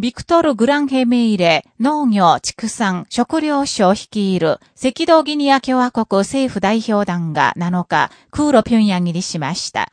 ビクトル・グランヘメイレ農業、畜産、食料省率いる赤道ギニア共和国政府代表団が7日、空路平壌入りしました。